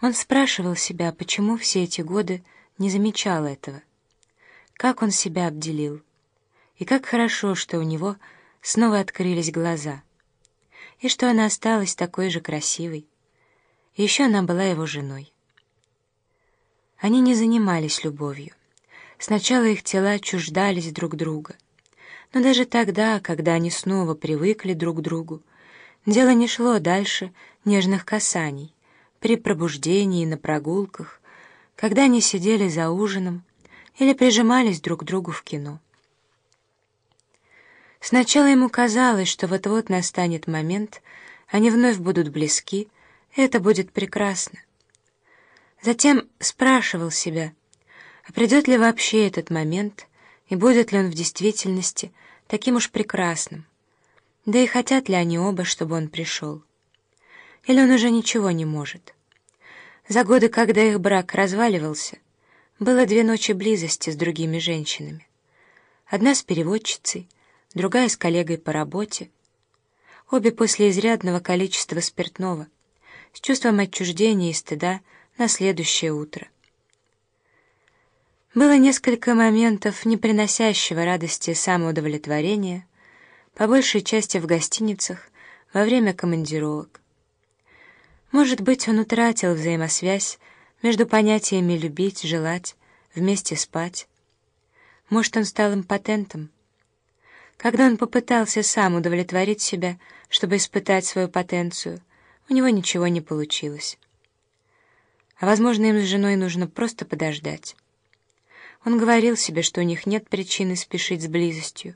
Он спрашивал себя, почему все эти годы не замечал этого. Как он себя обделил. И как хорошо, что у него снова открылись глаза. И что она осталась такой же красивой. И еще она была его женой. Они не занимались любовью. Сначала их тела чуждались друг друга. Но даже тогда, когда они снова привыкли друг к другу, дело не шло дальше нежных касаний при пробуждении на прогулках, когда они сидели за ужином или прижимались друг к другу в кино. Сначала ему казалось, что вот-вот настанет момент, они вновь будут близки, и это будет прекрасно. Затем спрашивал себя, а придет ли вообще этот момент, и будет ли он в действительности таким уж прекрасным, да и хотят ли они оба, чтобы он пришел. Или он уже ничего не может? За годы, когда их брак разваливался, было две ночи близости с другими женщинами. Одна с переводчицей, другая с коллегой по работе. Обе после изрядного количества спиртного, с чувством отчуждения и стыда на следующее утро. Было несколько моментов, не приносящего радости самоудовлетворения, по большей части в гостиницах, во время командировок. Может быть, он утратил взаимосвязь между понятиями «любить», «желать», «вместе спать». Может, он стал импотентом. Когда он попытался сам удовлетворить себя, чтобы испытать свою потенцию, у него ничего не получилось. А, возможно, им с женой нужно просто подождать. Он говорил себе, что у них нет причины спешить с близостью,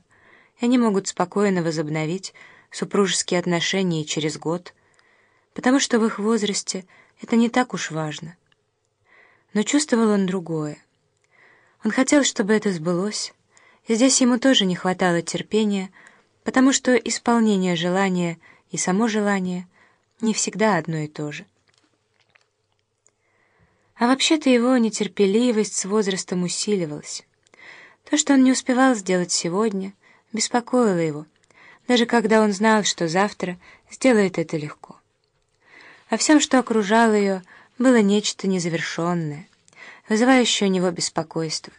и они могут спокойно возобновить супружеские отношения через год — потому что в их возрасте это не так уж важно. Но чувствовал он другое. Он хотел, чтобы это сбылось, и здесь ему тоже не хватало терпения, потому что исполнение желания и само желание не всегда одно и то же. А вообще-то его нетерпеливость с возрастом усиливалась. То, что он не успевал сделать сегодня, беспокоило его, даже когда он знал, что завтра сделает это легко. Во всем, что окружало ее, было нечто незавершенное, вызывающее у него беспокойство.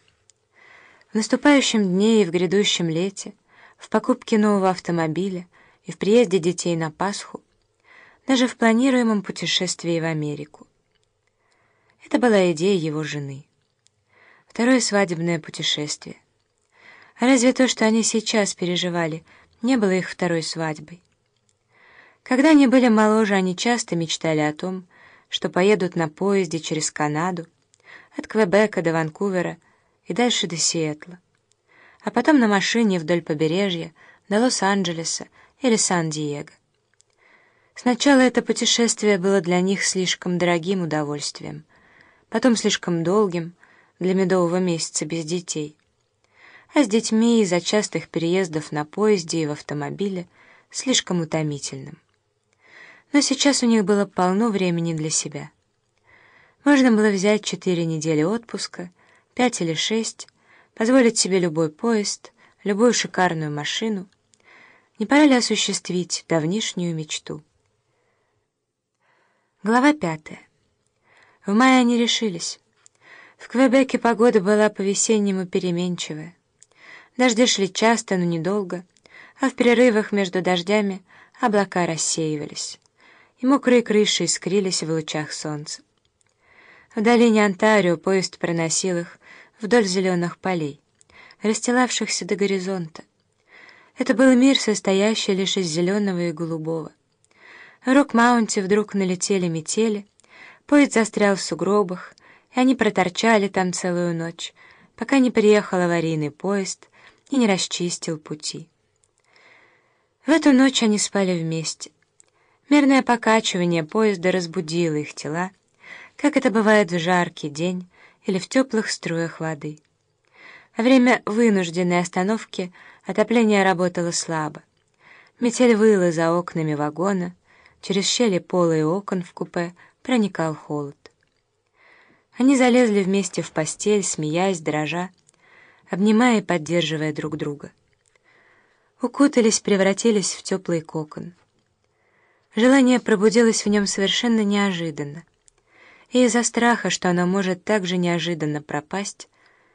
В наступающем дне и в грядущем лете, в покупке нового автомобиля и в приезде детей на Пасху, даже в планируемом путешествии в Америку. Это была идея его жены. Второе свадебное путешествие. А разве то, что они сейчас переживали, не было их второй свадьбой? Когда они были моложе, они часто мечтали о том, что поедут на поезде через Канаду, от Квебека до Ванкувера и дальше до Сиэтла, а потом на машине вдоль побережья до Лос-Анджелеса или Сан-Диего. Сначала это путешествие было для них слишком дорогим удовольствием, потом слишком долгим для медового месяца без детей, а с детьми из-за частых переездов на поезде и в автомобиле слишком утомительным но сейчас у них было полно времени для себя. Можно было взять четыре недели отпуска, пять или шесть, позволить себе любой поезд, любую шикарную машину. Не пора ли осуществить давнишнюю мечту? Глава пятая. В мае они решились. В Квебеке погода была по-весеннему переменчивая. Дожди шли часто, но недолго, а в перерывах между дождями облака рассеивались и мокрые крыши искрились в лучах солнца. В долине Онтарио поезд проносил их вдоль зеленых полей, расстилавшихся до горизонта. Это был мир, состоящий лишь из зеленого и голубого. В Рок-Маунте вдруг налетели метели, поезд застрял в сугробах, и они проторчали там целую ночь, пока не приехал аварийный поезд и не расчистил пути. В эту ночь они спали вместе — Мерное покачивание поезда разбудило их тела, как это бывает в жаркий день или в теплых струях воды. Во время вынужденной остановки отопление работало слабо. Метель выла за окнами вагона, через щели пола и окон в купе проникал холод. Они залезли вместе в постель, смеясь, дрожа, обнимая и поддерживая друг друга. Укутались, превратились в теплый кокон. Желание пробудилось в нем совершенно неожиданно. и из-за страха, что оно может так же неожиданно пропасть,